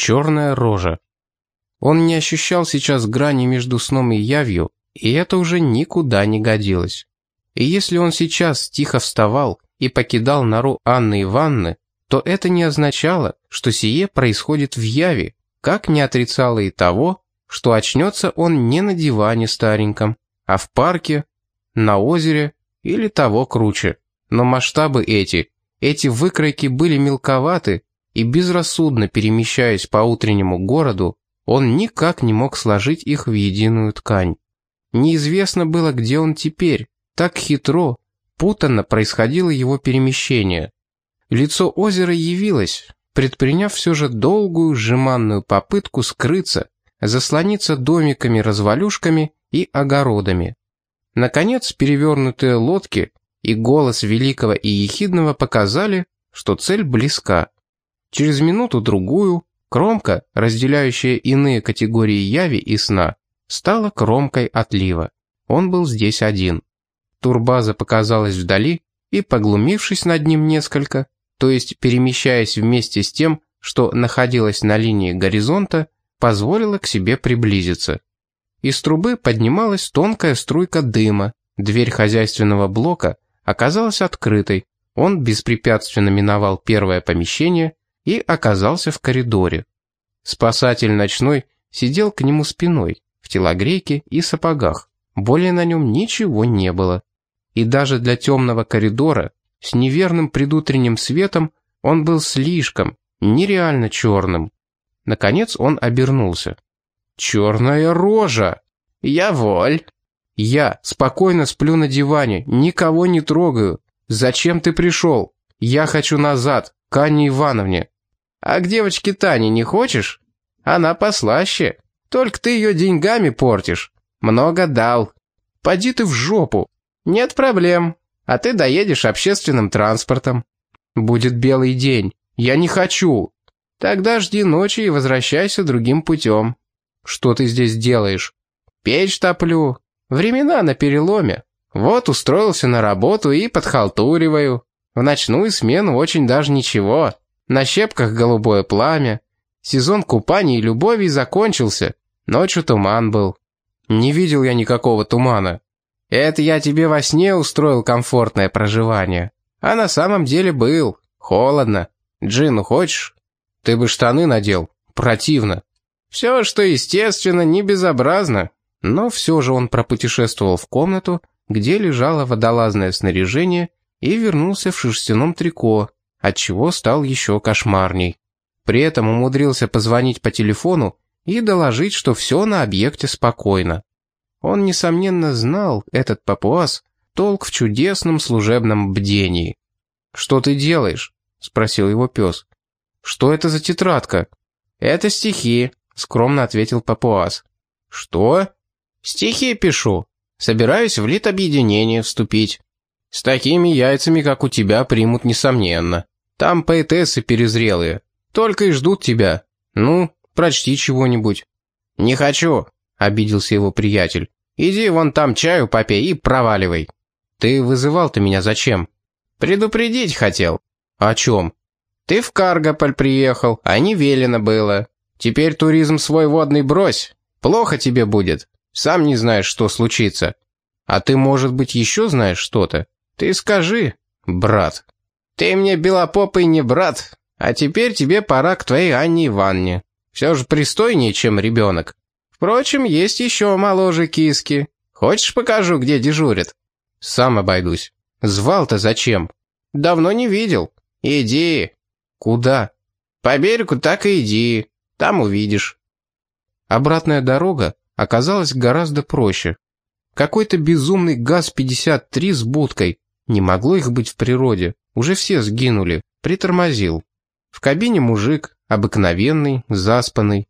черная рожа. Он не ощущал сейчас грани между сном и явью, и это уже никуда не годилось. И если он сейчас тихо вставал и покидал нору Анны Ивановны, то это не означало, что сие происходит в яве, как не отрицало и того, что очнется он не на диване стареньком, а в парке, на озере или того круче. Но масштабы эти, эти выкройки были мелковаты, и безрассудно перемещаясь по утреннему городу, он никак не мог сложить их в единую ткань. Неизвестно было, где он теперь, так хитро, путанно происходило его перемещение. Лицо озера явилось, предприняв все же долгую жеманную попытку скрыться, заслониться домиками-развалюшками и огородами. Наконец, перевернутые лодки и голос великого и ехидного показали, что цель близка. Через минуту-другую кромка, разделяющая иные категории яви и сна, стала кромкой отлива. Он был здесь один. Турбаза показалась вдали, и, поглумившись над ним несколько, то есть перемещаясь вместе с тем, что находилось на линии горизонта, позволила к себе приблизиться. Из трубы поднималась тонкая струйка дыма, дверь хозяйственного блока оказалась открытой, он беспрепятственно миновал первое помещение и оказался в коридоре. Спасатель ночной сидел к нему спиной, в телогрейке и сапогах. Более на нем ничего не было. И даже для темного коридора, с неверным предутренним светом, он был слишком, нереально черным. Наконец он обернулся. «Черная рожа!» «Я воль!» «Я спокойно сплю на диване, никого не трогаю. Зачем ты пришел? Я хочу назад, к Анне Ивановне». «А к девочке Тане не хочешь? Она послаще. Только ты ее деньгами портишь. Много дал. Поди ты в жопу. Нет проблем. А ты доедешь общественным транспортом. Будет белый день. Я не хочу. Тогда жди ночи и возвращайся другим путем. Что ты здесь делаешь? Печь топлю. Времена на переломе. Вот устроился на работу и подхалтуриваю. В ночную смену очень даже ничего. На щепках голубое пламя. Сезон купаний и любови закончился. Ночью туман был. Не видел я никакого тумана. Это я тебе во сне устроил комфортное проживание. А на самом деле был. Холодно. Джину хочешь? Ты бы штаны надел. Противно. Все, что естественно, не безобразно. Но все же он пропутешествовал в комнату, где лежало водолазное снаряжение, и вернулся в шерстяном трико, отчего стал еще кошмарней. При этом умудрился позвонить по телефону и доложить, что все на объекте спокойно. Он, несомненно, знал, этот папуас, толк в чудесном служебном бдении. «Что ты делаешь?» — спросил его пес. «Что это за тетрадка?» «Это стихи», — скромно ответил папуас. «Что?» «Стихи пишу. Собираюсь в литобъединение вступить. С такими яйцами, как у тебя, примут несомненно. Там поэтессы перезрелые. Только и ждут тебя. Ну, прочти чего-нибудь». «Не хочу», — обиделся его приятель. «Иди вон там чаю попей и проваливай». «Ты вызывал-то меня зачем?» «Предупредить хотел». «О чем?» «Ты в Каргополь приехал, а не велено было. Теперь туризм свой водный брось. Плохо тебе будет. Сам не знаешь, что случится. А ты, может быть, еще знаешь что-то? Ты скажи, брат». «Ты мне белопопый не брат, а теперь тебе пора к твоей Анне Ивановне. Все же пристойнее, чем ребенок. Впрочем, есть еще моложе киски. Хочешь, покажу, где дежурит?» «Сам обойдусь. Звал-то зачем?» «Давно не видел. Иди». «Куда?» «По берегу так и иди. Там увидишь». Обратная дорога оказалась гораздо проще. Какой-то безумный ГАЗ-53 с будкой. Не могло их быть в природе. Уже все сгинули. Притормозил. В кабине мужик, обыкновенный, заспанный.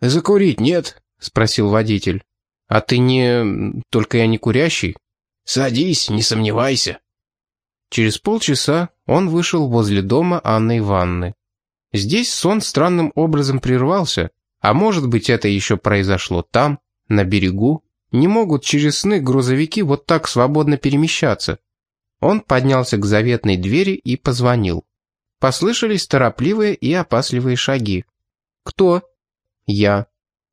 «Закурить нет?» — спросил водитель. «А ты не... только я не курящий?» «Садись, не сомневайся». Через полчаса он вышел возле дома Анны Ивановны. Здесь сон странным образом прервался, а может быть это еще произошло там, на берегу. Не могут через сны грузовики вот так свободно перемещаться. Он поднялся к заветной двери и позвонил. Послышались торопливые и опасливые шаги. Кто? Я.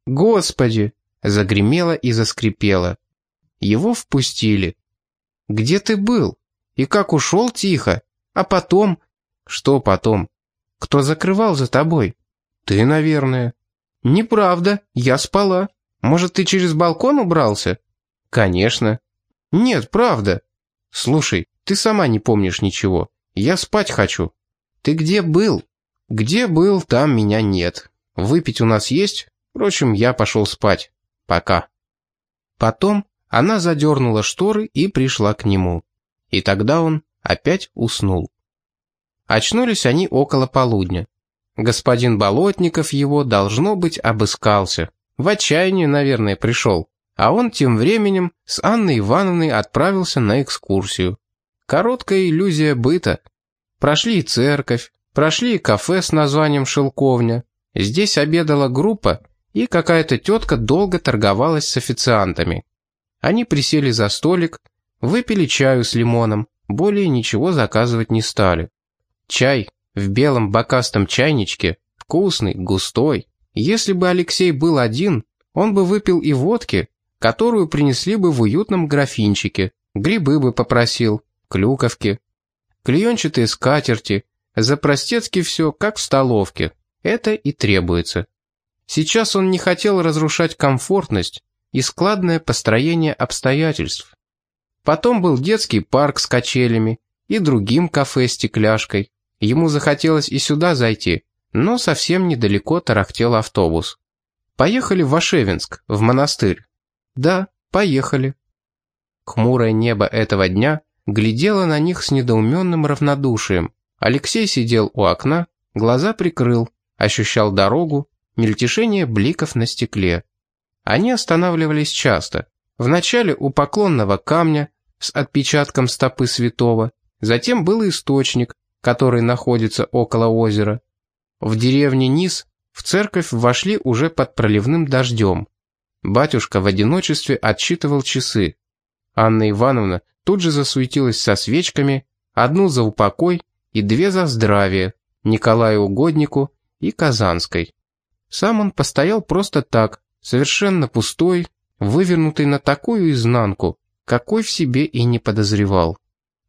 Господи! Загремело и заскрипело. Его впустили. Где ты был? И как ушел тихо? А потом? Что потом? Кто закрывал за тобой? Ты, наверное. Неправда, я спала. Может, ты через балкон убрался? Конечно. Нет, правда. Слушай, ты сама не помнишь ничего. Я спать хочу. Ты где был? Где был, там меня нет. Выпить у нас есть? Впрочем, я пошел спать. Пока. Потом она задернула шторы и пришла к нему. И тогда он опять уснул. Очнулись они около полудня. Господин Болотников его, должно быть, обыскался. В отчаянии, наверное, пришел. А он тем временем с Анной Ивановной отправился на экскурсию. Короткая иллюзия быта. Прошли церковь, прошли кафе с названием «Шелковня». Здесь обедала группа, и какая-то тетка долго торговалась с официантами. Они присели за столик, выпили чаю с лимоном, более ничего заказывать не стали. Чай в белом бокастом чайничке, вкусный, густой. Если бы Алексей был один, он бы выпил и водки, которую принесли бы в уютном графинчике, грибы бы попросил, клюковки, клеенчатые скатерти, за простецки все, как в столовке. Это и требуется. Сейчас он не хотел разрушать комфортность и складное построение обстоятельств. Потом был детский парк с качелями и другим кафе с стекляшкой. Ему захотелось и сюда зайти, но совсем недалеко тарахтел автобус. Поехали в Вашевинск, в монастырь. Да, поехали. Хмурое небо этого дня глядело на них с недоуменным равнодушием. Алексей сидел у окна, глаза прикрыл, ощущал дорогу, мельтешение бликов на стекле. Они останавливались часто. Вначале у поклонного камня с отпечатком стопы святого, затем был источник, который находится около озера. В деревне Низ в церковь вошли уже под проливным дождем. Батюшка в одиночестве отсчитывал часы. Анна Ивановна тут же засуетилась со свечками, одну за упокой и две за здравие, Николаю Угоднику и Казанской. Сам он постоял просто так, совершенно пустой, вывернутый на такую изнанку, какой в себе и не подозревал.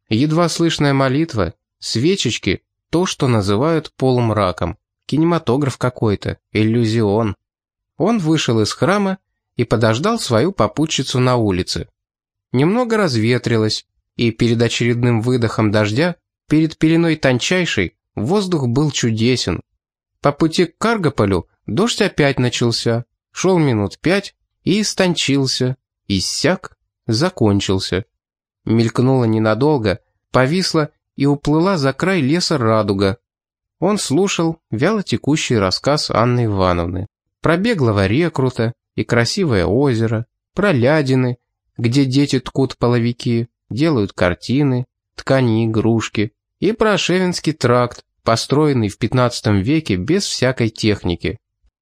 Едва слышная молитва, Свечечки — то, что называют полумраком. Кинематограф какой-то, иллюзион. Он вышел из храма и подождал свою попутчицу на улице. Немного разветрилось, и перед очередным выдохом дождя, перед пеленой тончайшей, воздух был чудесен. По пути к Каргополю дождь опять начался, шел минут пять и истончился, иссяк, закончился. Мелькнуло ненадолго, повисло и уплыла за край леса радуга. Он слушал вяло текущий рассказ Анны Ивановны про беглого рекрута и красивое озеро, про лядины, где дети ткут половики, делают картины, ткани игрушки, и про Шевинский тракт, построенный в 15 веке без всякой техники,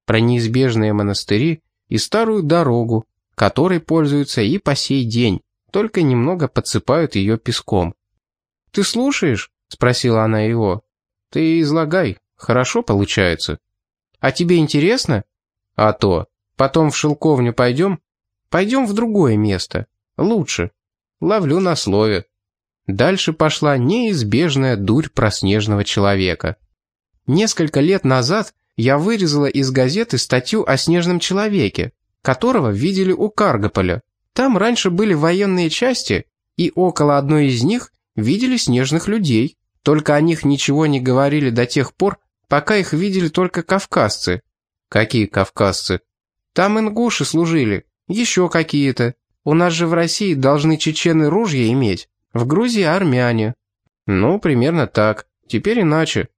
про неизбежные монастыри и старую дорогу, которой пользуются и по сей день, только немного подсыпают ее песком. «Ты слушаешь?» — спросила она его. «Ты излагай. Хорошо получается». «А тебе интересно?» «А то. Потом в шелковню пойдем?» «Пойдем в другое место. Лучше. Ловлю на слове». Дальше пошла неизбежная дурь про снежного человека. Несколько лет назад я вырезала из газеты статью о снежном человеке, которого видели у Каргополя. Там раньше были военные части, и около одной из них видели снежных людей, только о них ничего не говорили до тех пор, пока их видели только кавказцы. Какие кавказцы? Там ингуши служили, еще какие-то. У нас же в России должны чечены ружья иметь, в Грузии армяне. Ну, примерно так, теперь иначе.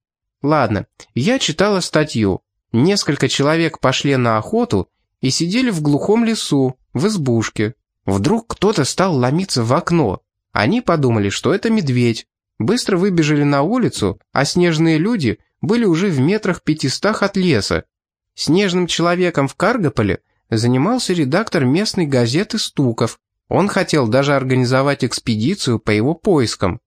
Ладно, я читала статью. Несколько человек пошли на охоту и сидели в глухом лесу, в избушке. Вдруг кто-то стал ломиться в окно, они подумали, что это медведь, быстро выбежали на улицу, а снежные люди были уже в метрах пятистах от леса. Снежным человеком в Каргополе занимался редактор местной газеты «Стуков». Он хотел даже организовать экспедицию по его поискам.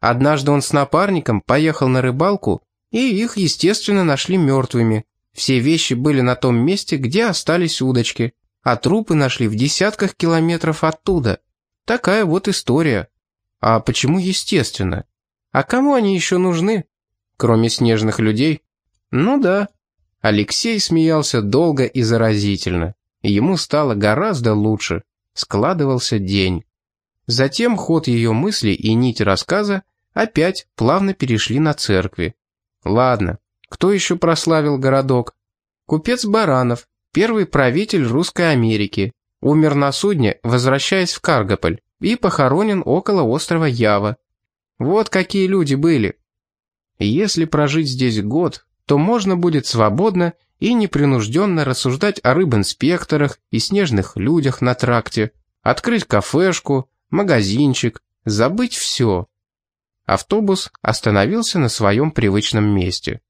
Однажды он с напарником поехал на рыбалку, и их, естественно, нашли мертвыми. Все вещи были на том месте, где остались удочки, а трупы нашли в десятках километров оттуда. Такая вот история. А почему естественно? А кому они еще нужны? Кроме снежных людей? Ну да. Алексей смеялся долго и заразительно. Ему стало гораздо лучше. Складывался день. Затем ход ее мысли и нить рассказа опять плавно перешли на церкви. Ладно, кто еще прославил городок? Купец Баранов, первый правитель Русской Америки, умер на судне, возвращаясь в Каргополь, и похоронен около острова Ява. Вот какие люди были. Если прожить здесь год, то можно будет свободно и непринужденно рассуждать о рыбинспекторах и снежных людях на тракте, открыть кафешку, магазинчик, забыть все. Автобус остановился на своем привычном месте.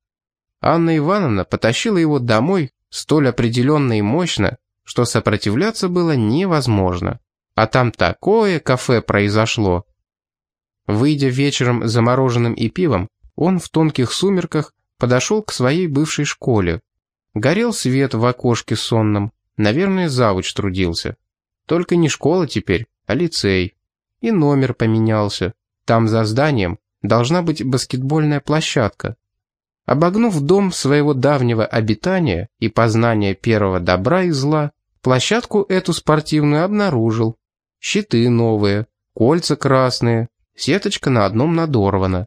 Анна Ивановна потащила его домой столь определенно и мощно, что сопротивляться было невозможно. А там такое кафе произошло. Выйдя вечером за мороженым и пивом, он в тонких сумерках подошел к своей бывшей школе. Горел свет в окошке сонном, наверное, завуч трудился. Только не школа теперь, а лицей. И номер поменялся. Там за зданием должна быть баскетбольная площадка. Обогнув дом своего давнего обитания и познания первого добра и зла, площадку эту спортивную обнаружил. Щиты новые, кольца красные, сеточка на одном надорвана.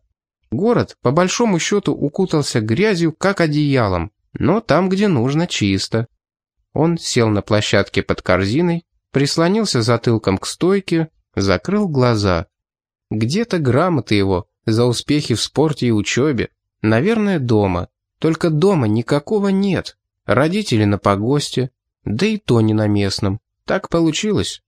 Город, по большому счету, укутался грязью, как одеялом, но там, где нужно, чисто. Он сел на площадке под корзиной, прислонился затылком к стойке, закрыл глаза. Где-то грамоты его за успехи в спорте и учебе, Наверное, дома. Только дома никакого нет. Родители на погосте, да и то не на местном. Так получилось.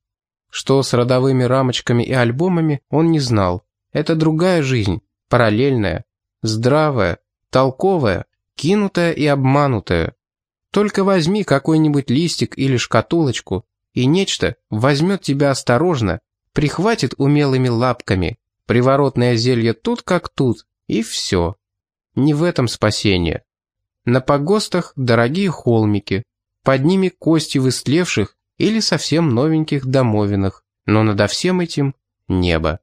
Что с родовыми рамочками и альбомами, он не знал. Это другая жизнь, параллельная, здравая, толковая, кинутая и обманутая. Только возьми какой-нибудь листик или шкатулочку, и нечто возьмет тебя осторожно, прихватит умелыми лапками, приворотное зелье тут как тут, и все. Не в этом спасение. На погостах дорогие холмики, под ними кости в истлевших или совсем новеньких домовинах, но надо всем этим небо.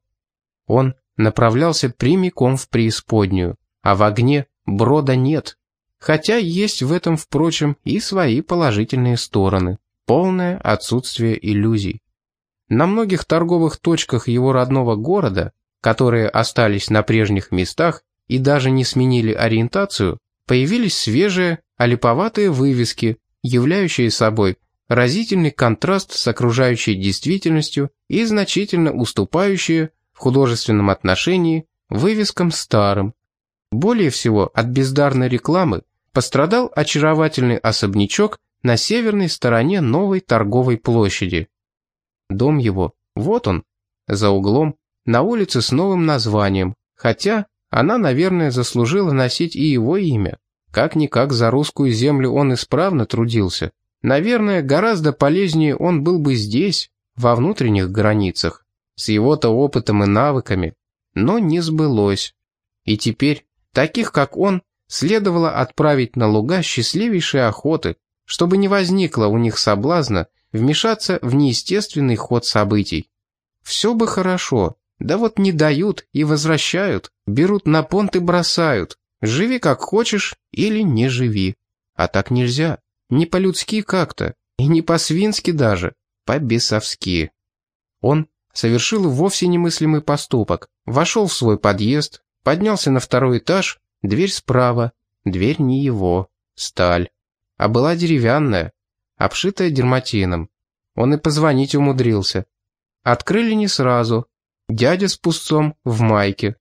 Он направлялся прямиком в преисподнюю, а в огне брода нет. Хотя есть в этом, впрочем, и свои положительные стороны. Полное отсутствие иллюзий. На многих торговых точках его родного города, которые остались на прежних местах, и даже не сменили ориентацию, появились свежие, олиповатые вывески, являющие собой разительный контраст с окружающей действительностью и значительно уступающие в художественном отношении вывескам старым. Более всего от бездарной рекламы пострадал очаровательный особнячок на северной стороне новой торговой площади. Дом его, вот он, за углом, на улице с новым названием, хотя она, наверное, заслужила носить и его имя. Как-никак за русскую землю он исправно трудился. Наверное, гораздо полезнее он был бы здесь, во внутренних границах, с его-то опытом и навыками. Но не сбылось. И теперь, таких как он, следовало отправить на луга счастливейшей охоты, чтобы не возникло у них соблазна вмешаться в неестественный ход событий. Все бы хорошо, да вот не дают и возвращают, берут на понт и бросают. Живи как хочешь или не живи. А так нельзя. Не по-людски как-то. И не по-свински даже. По-бесовски. Он совершил вовсе немыслимый поступок. Вошел в свой подъезд, поднялся на второй этаж, дверь справа. Дверь не его, сталь. А была деревянная, обшитая дерматином. Он и позвонить умудрился. Открыли не сразу, Дядя с пустцом в майке.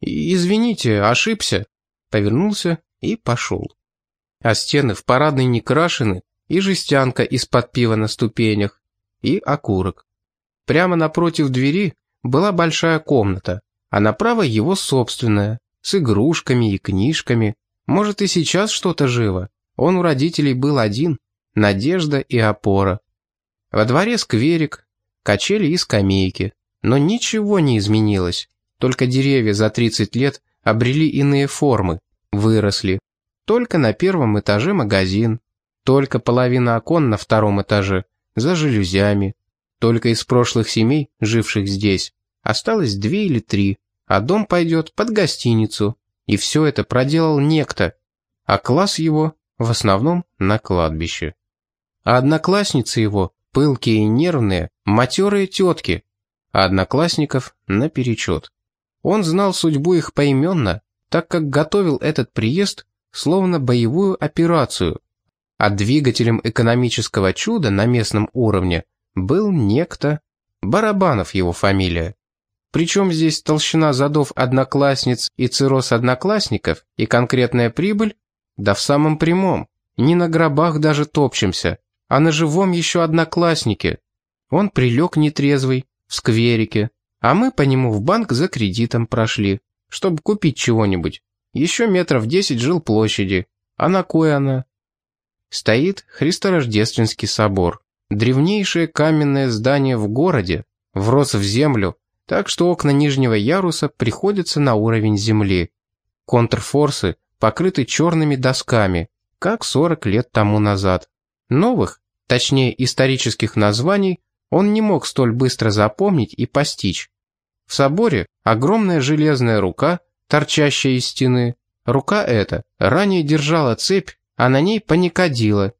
«Извините, ошибся», повернулся и пошел. А стены в парадной не крашены, и жестянка из-под пива на ступенях, и окурок. Прямо напротив двери была большая комната, а направо его собственная, с игрушками и книжками. Может, и сейчас что-то живо. Он у родителей был один, надежда и опора. Во дворе скверик, качели и скамейки. Но ничего не изменилось, только деревья за 30 лет обрели иные формы, выросли. Только на первом этаже магазин. Только половина окон на втором этаже, за жалюзями. Только из прошлых семей, живших здесь, осталось две или три, а дом пойдет под гостиницу. И все это проделал некто, а класс его в основном на кладбище. А одноклассницы его, пылкие и нервные, матерые тетки, а одноклассников наперечет. Он знал судьбу их поименно, так как готовил этот приезд словно боевую операцию, а двигателем экономического чуда на местном уровне был некто, Барабанов его фамилия. Причем здесь толщина задов одноклассниц и цирроз одноклассников и конкретная прибыль? Да в самом прямом. Не на гробах даже топчемся, а на живом еще однокласснике. Он прилег нетрезвый, в скверике, а мы по нему в банк за кредитом прошли, чтобы купить чего-нибудь. Еще метров десять жил площади. А на кой она? Стоит Христорождественский собор. Древнейшее каменное здание в городе, врос в землю, так что окна нижнего яруса приходятся на уровень земли. Контрфорсы покрыты черными досками, как 40 лет тому назад. Новых, точнее исторических названий, он не мог столь быстро запомнить и постичь. В соборе огромная железная рука, торчащая из стены. Рука эта ранее держала цепь, а на ней паникодила.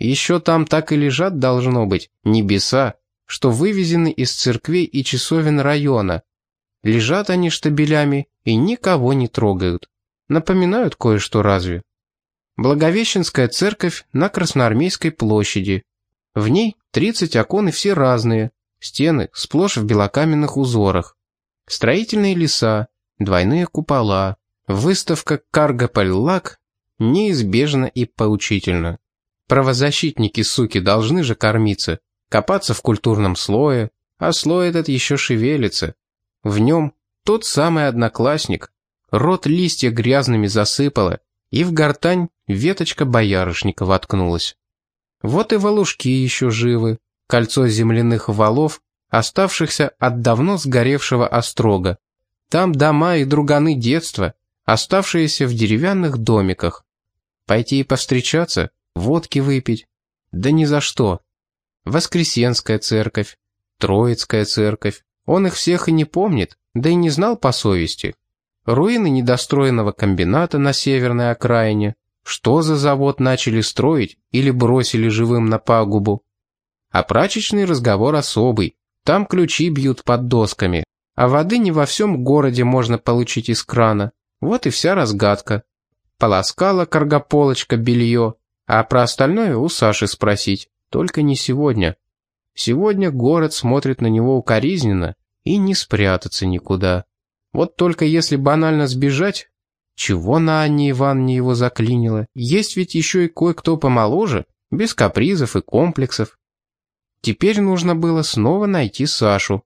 Еще там так и лежат должно быть небеса, что вывезены из церквей и часовен района. Лежат они штабелями и никого не трогают. Напоминают кое-что разве? Благовещенская церковь на Красноармейской площади. В ней 30 окон и все разные, стены сплошь в белокаменных узорах. Строительные леса, двойные купола, выставка Каргополь-Лак неизбежно и поучительно. Правозащитники, суки, должны же кормиться, копаться в культурном слое, а слой этот еще шевелится. В нем тот самый одноклассник, рот листья грязными засыпало, и в гортань веточка боярышника воткнулась. Вот и волушки еще живы, кольцо земляных валов, оставшихся от давно сгоревшего острога. Там дома и друганы детства, оставшиеся в деревянных домиках. Пойти и повстречаться, водки выпить? Да ни за что. Воскресенская церковь, Троицкая церковь. Он их всех и не помнит, да и не знал по совести. Руины недостроенного комбината на северной окраине, что за завод начали строить или бросили живым на пагубу. А прачечный разговор особый, там ключи бьют под досками, а воды не во всем городе можно получить из крана. Вот и вся разгадка. Полоскала каргополочка белье, а про остальное у Саши спросить, только не сегодня. Сегодня город смотрит на него укоризненно и не спрятаться никуда. Вот только если банально сбежать, чего на Анне Ивановне его заклинило? Есть ведь еще и кое-кто помоложе, без капризов и комплексов. Теперь нужно было снова найти Сашу.